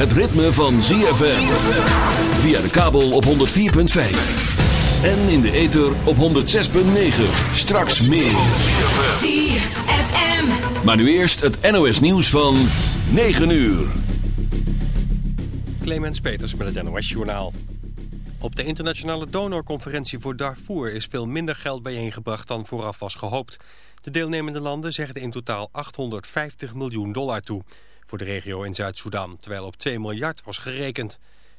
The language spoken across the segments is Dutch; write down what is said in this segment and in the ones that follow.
het ritme van ZFM. Via de kabel op 104.5. En in de ether op 106.9. Straks meer. ZFM. Maar nu eerst het NOS nieuws van 9 uur. Clemens Peters met het NOS Journaal. Op de internationale donorconferentie voor Darfur is veel minder geld bijeengebracht dan vooraf was gehoopt. De deelnemende landen zegden in totaal 850 miljoen dollar toe voor de regio in Zuid-Soedan, terwijl op 2 miljard was gerekend.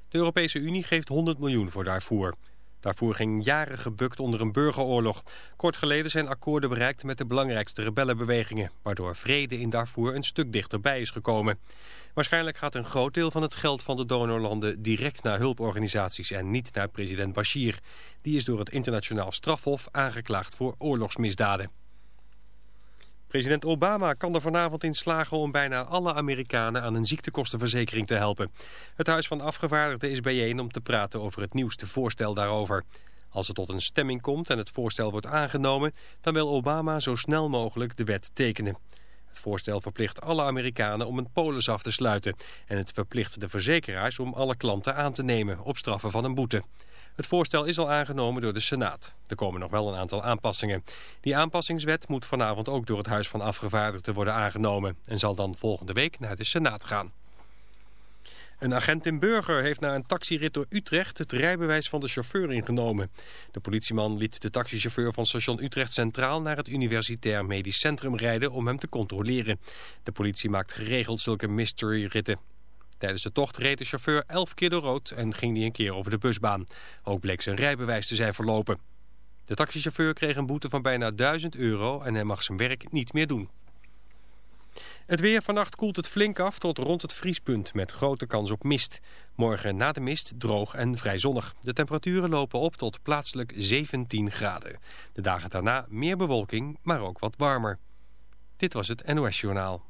De Europese Unie geeft 100 miljoen voor Darfur. Darfur ging jaren gebukt onder een burgeroorlog. Kort geleden zijn akkoorden bereikt met de belangrijkste rebellenbewegingen, waardoor vrede in Darfur een stuk dichterbij is gekomen. Waarschijnlijk gaat een groot deel van het geld van de donorlanden direct naar hulporganisaties en niet naar president Bashir. Die is door het internationaal strafhof aangeklaagd voor oorlogsmisdaden. President Obama kan er vanavond in slagen om bijna alle Amerikanen aan een ziektekostenverzekering te helpen. Het Huis van Afgevaardigden is bijeen om te praten over het nieuwste voorstel daarover. Als het tot een stemming komt en het voorstel wordt aangenomen, dan wil Obama zo snel mogelijk de wet tekenen. Het voorstel verplicht alle Amerikanen om een polis af te sluiten en het verplicht de verzekeraars om alle klanten aan te nemen op straffen van een boete. Het voorstel is al aangenomen door de Senaat. Er komen nog wel een aantal aanpassingen. Die aanpassingswet moet vanavond ook door het Huis van Afgevaardigden worden aangenomen... en zal dan volgende week naar de Senaat gaan. Een agent in Burger heeft na een taxirit door Utrecht het rijbewijs van de chauffeur ingenomen. De politieman liet de taxichauffeur van station Utrecht Centraal naar het Universitair Medisch Centrum rijden om hem te controleren. De politie maakt geregeld zulke mystery ritten. Tijdens de tocht reed de chauffeur elf keer door rood en ging hij een keer over de busbaan. Ook bleek zijn rijbewijs te zijn verlopen. De taxichauffeur kreeg een boete van bijna 1000 euro en hij mag zijn werk niet meer doen. Het weer vannacht koelt het flink af tot rond het vriespunt met grote kans op mist. Morgen na de mist droog en vrij zonnig. De temperaturen lopen op tot plaatselijk 17 graden. De dagen daarna meer bewolking, maar ook wat warmer. Dit was het NOS Journaal.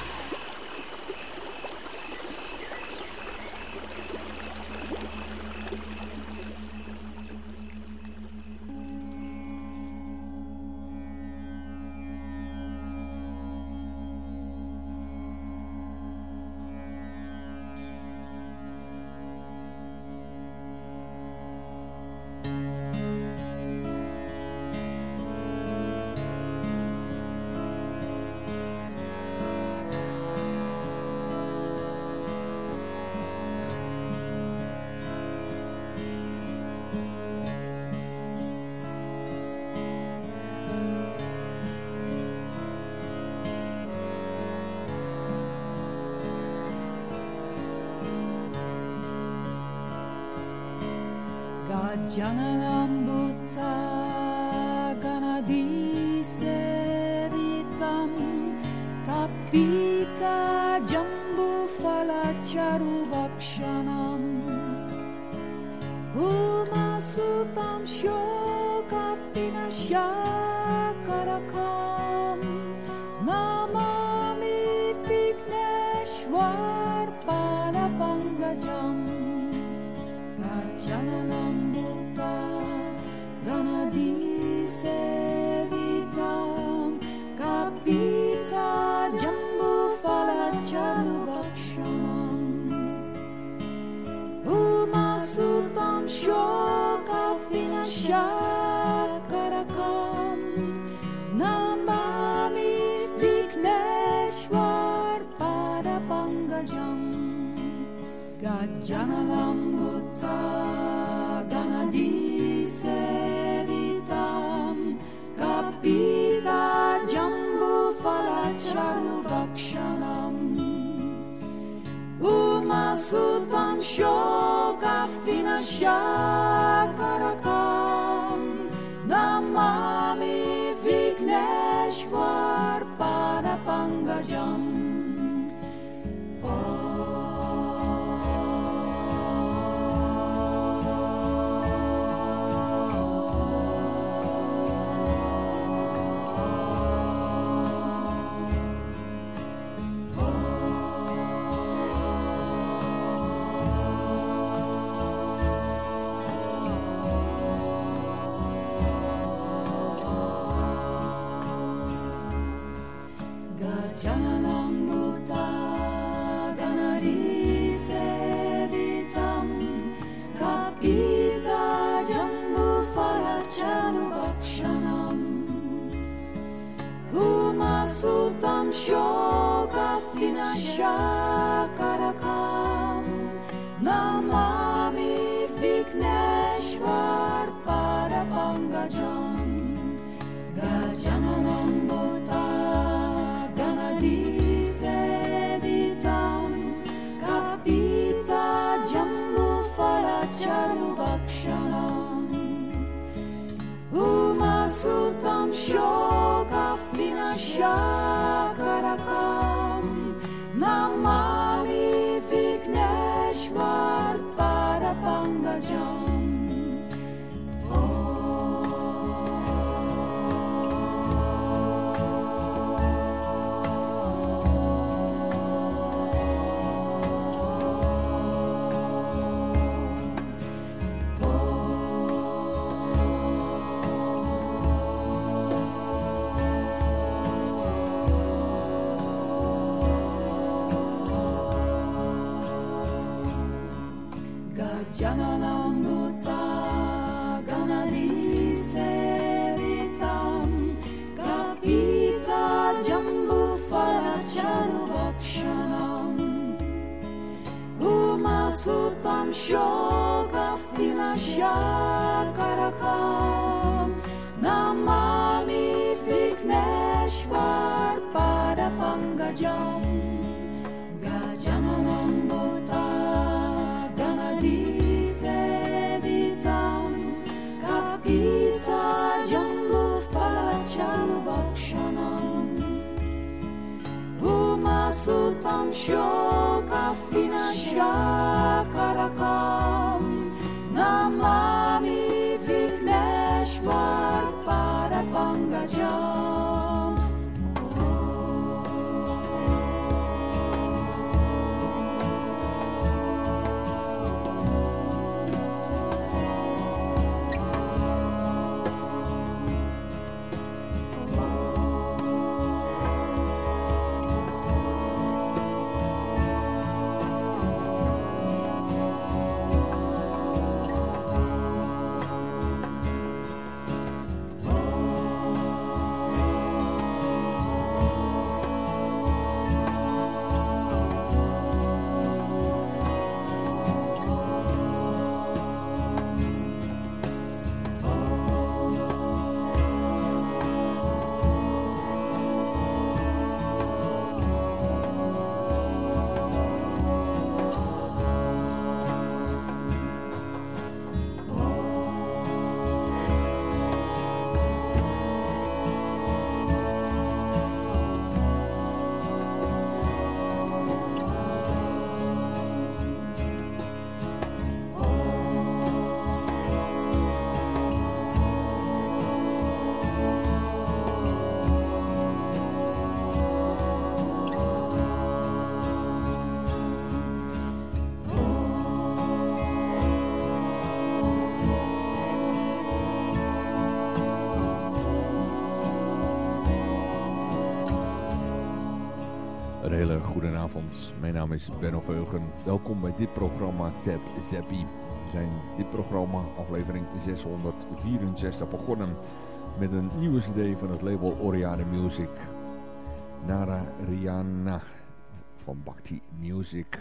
Jambu falacharu bakshanam. Umasutam shoka shoka vinashakarakam namami vigneshwar Gajanalambutta umasutam shoka vinashakarakam namami Shanam Uma Sultan shoka Finashah joga fina finish. Show up in a show. Is Benno Veugen. Welkom bij dit programma Tab Zappi. We zijn dit programma, aflevering 664, begonnen met een nieuwe cd van het label Oriane Music. Nara Rihanna van Bhakti Music.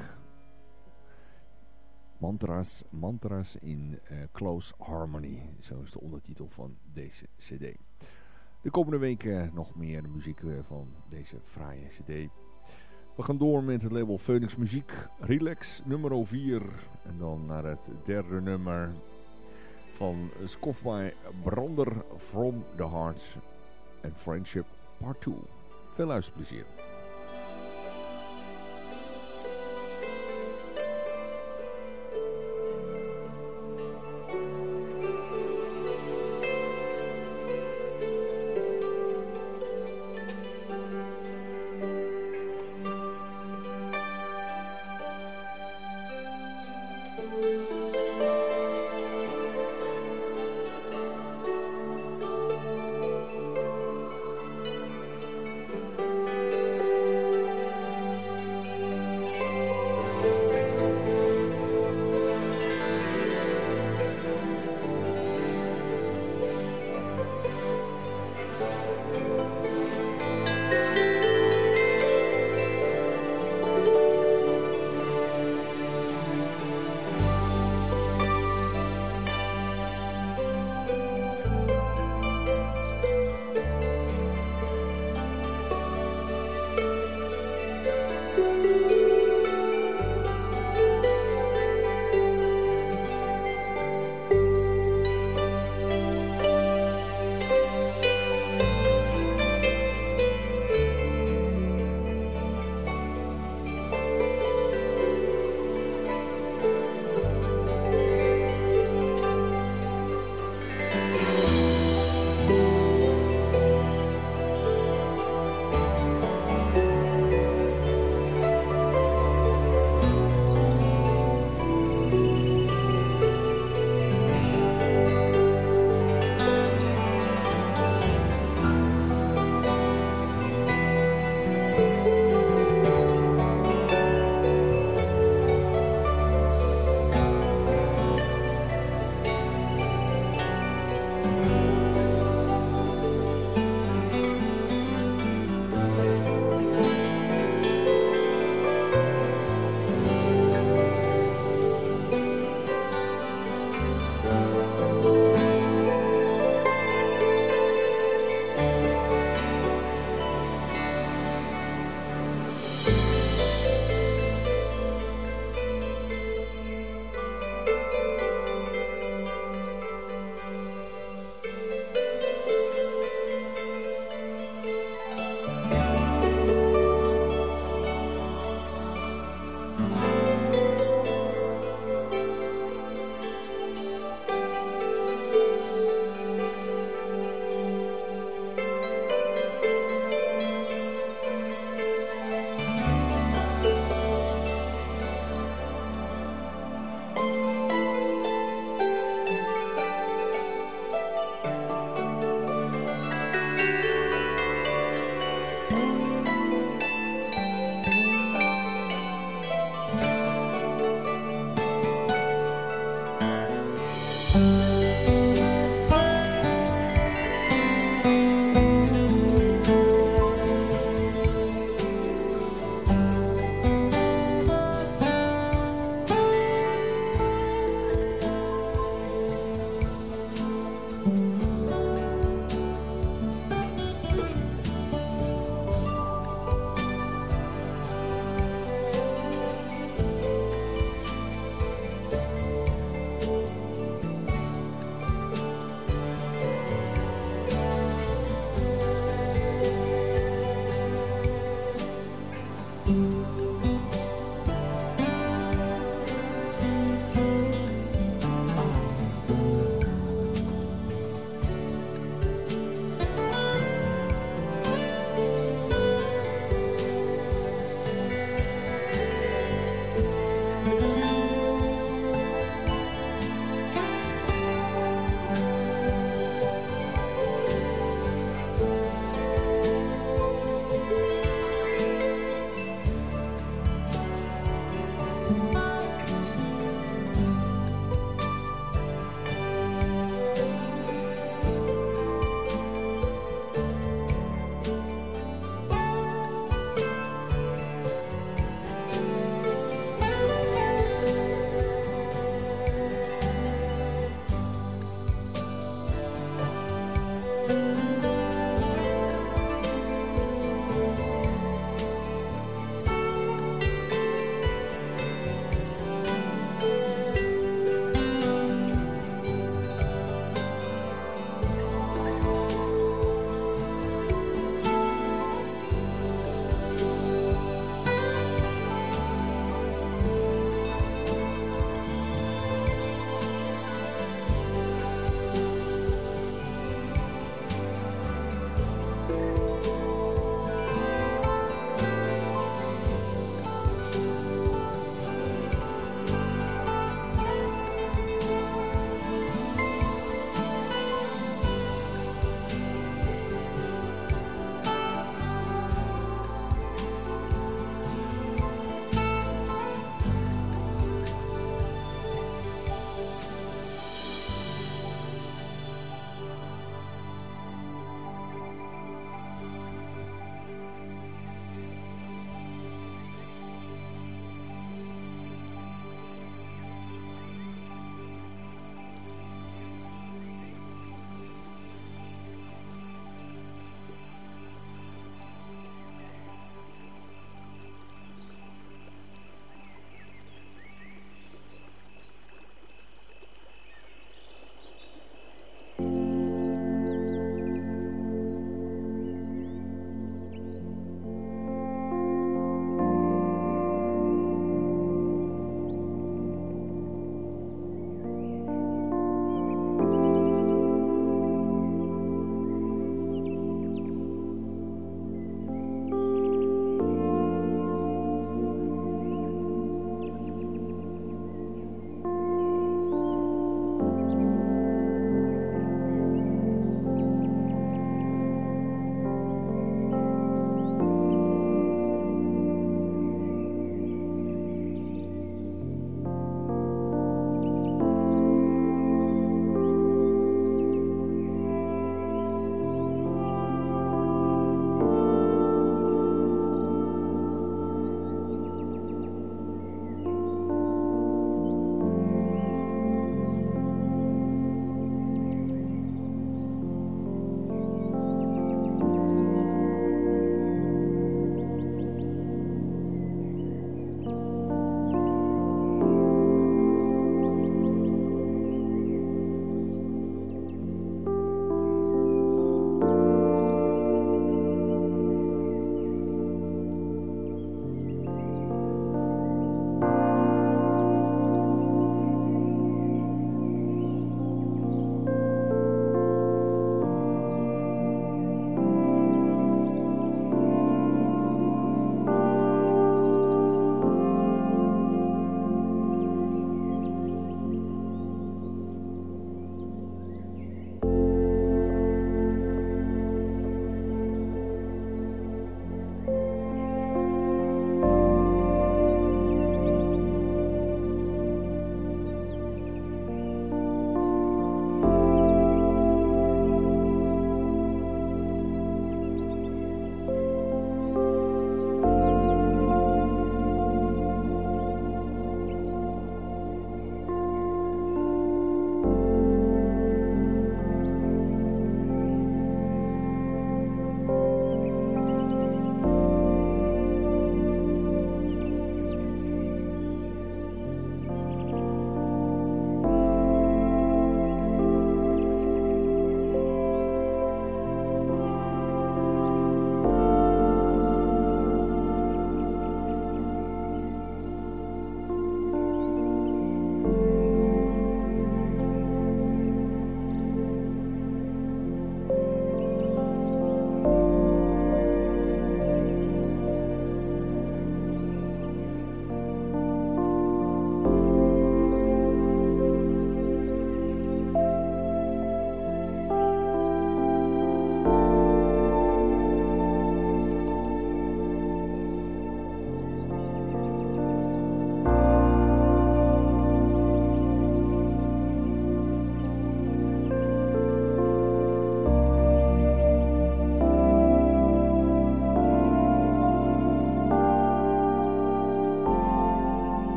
Mantras, mantras in eh, Close Harmony. Zo is de ondertitel van deze cd. De komende weken nog meer muziek eh, van deze fraaie cd. We gaan door met het label Phoenix Muziek. Relax nummer 4. En dan naar het derde nummer van Skofby Brander From the Heart and Friendship Part 2. Veel luisterplezier.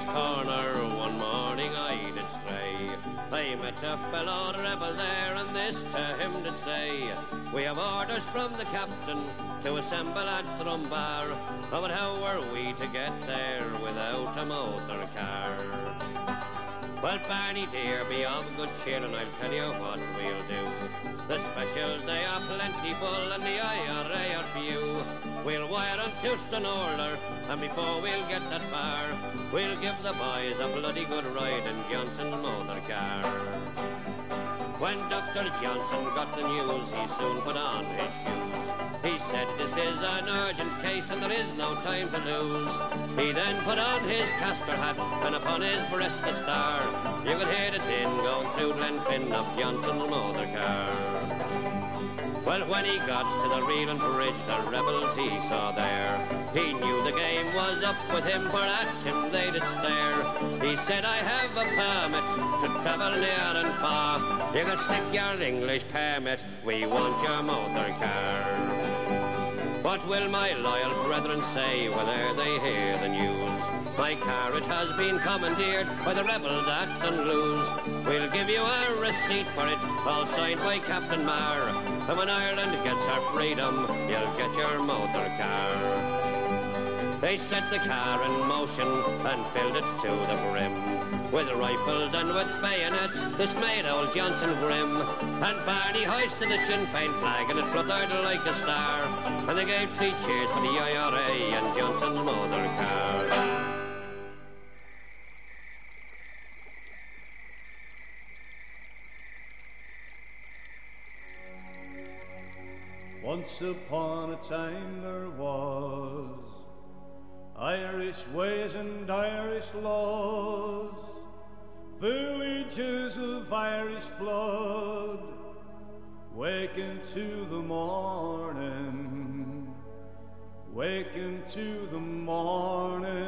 Corner one morning I did stray. I met a fellow rebel there, and this to him did say, We have orders from the captain to assemble at Drumbar. Oh, but how were we to get there without a motor car? Well, Barney dear, be of good cheer, and I'll tell you what we'll do. The specials they are plentiful, and the IRA are few. We'll wire on Houston Order, and before we'll get that far, we'll give the boys a bloody good ride in Johnson's motor car. When Dr. Johnson got the news, he soon put on his shoes. He said, This is an urgent case and there is no time to lose. He then put on his castor hat and upon his breast a star. You could hear the tin going through Glenfin of Johnson's motor car. Well, when he got to the Reeland Bridge, the rebels he saw there, he knew the game was up with him, for at him they did stare. He said, I have a permit to travel near and far. You can stick your English permit, we want your motor car. What will my loyal brethren say whene'er they hear the news? My car, it has been commandeered by the rebels at Dunluce. We'll give you a receipt for it, all signed by Captain Marr. And when Ireland gets her freedom, you'll get your motor car. They set the car in motion and filled it to the brim. With rifles and with bayonets, this made old Johnson grim. And Barney hoisted the Sinn Féin flag and it fluttered like a star. And they gave three cheers for the IRA and Johnson's motor car. Once upon a time there was Irish ways and Irish laws, villages of Irish blood, waking to the morning, waking to the morning.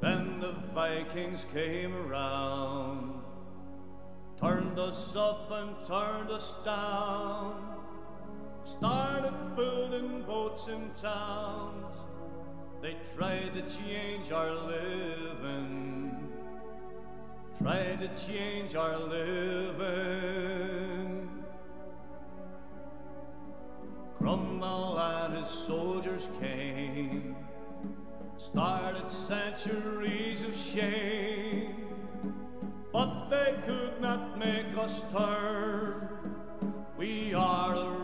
Then the Vikings came around, turned us up and turned us down, started building boats in towns. They tried to change our living, tried to change our living. Cromwell and his soldiers came, started centuries of shame, but they could not make us turn. We are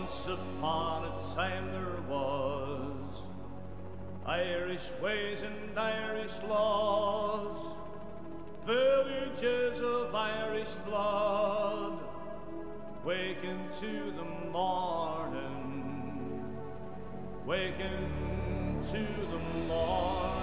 Once upon a time there was Irish ways and Irish laws, villages of Irish blood, waking to the morning, waking to the morning.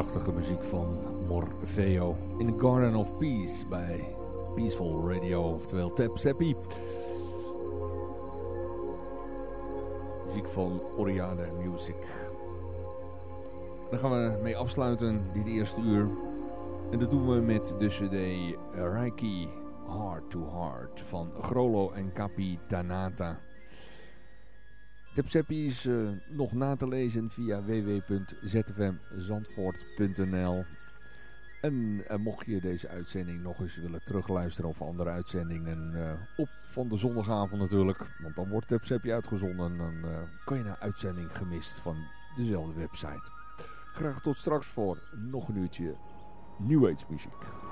Prachtige muziek van Morfeo in the Garden of Peace bij Peaceful Radio, oftewel Tap Seppi. Muziek van Oriade Music. Daar gaan we mee afsluiten dit eerste uur. En dat doen we met de cd Reiki Heart to Heart van Grolo en Capitanata. Tepseppi is uh, nog na te lezen via www.zfmzandvoort.nl En uh, mocht je deze uitzending nog eens willen terugluisteren of andere uitzendingen uh, op van de zondagavond natuurlijk. Want dan wordt Tepseppi uitgezonden en dan kan je naar uitzending gemist van dezelfde website. Graag tot straks voor nog een uurtje New Age muziek.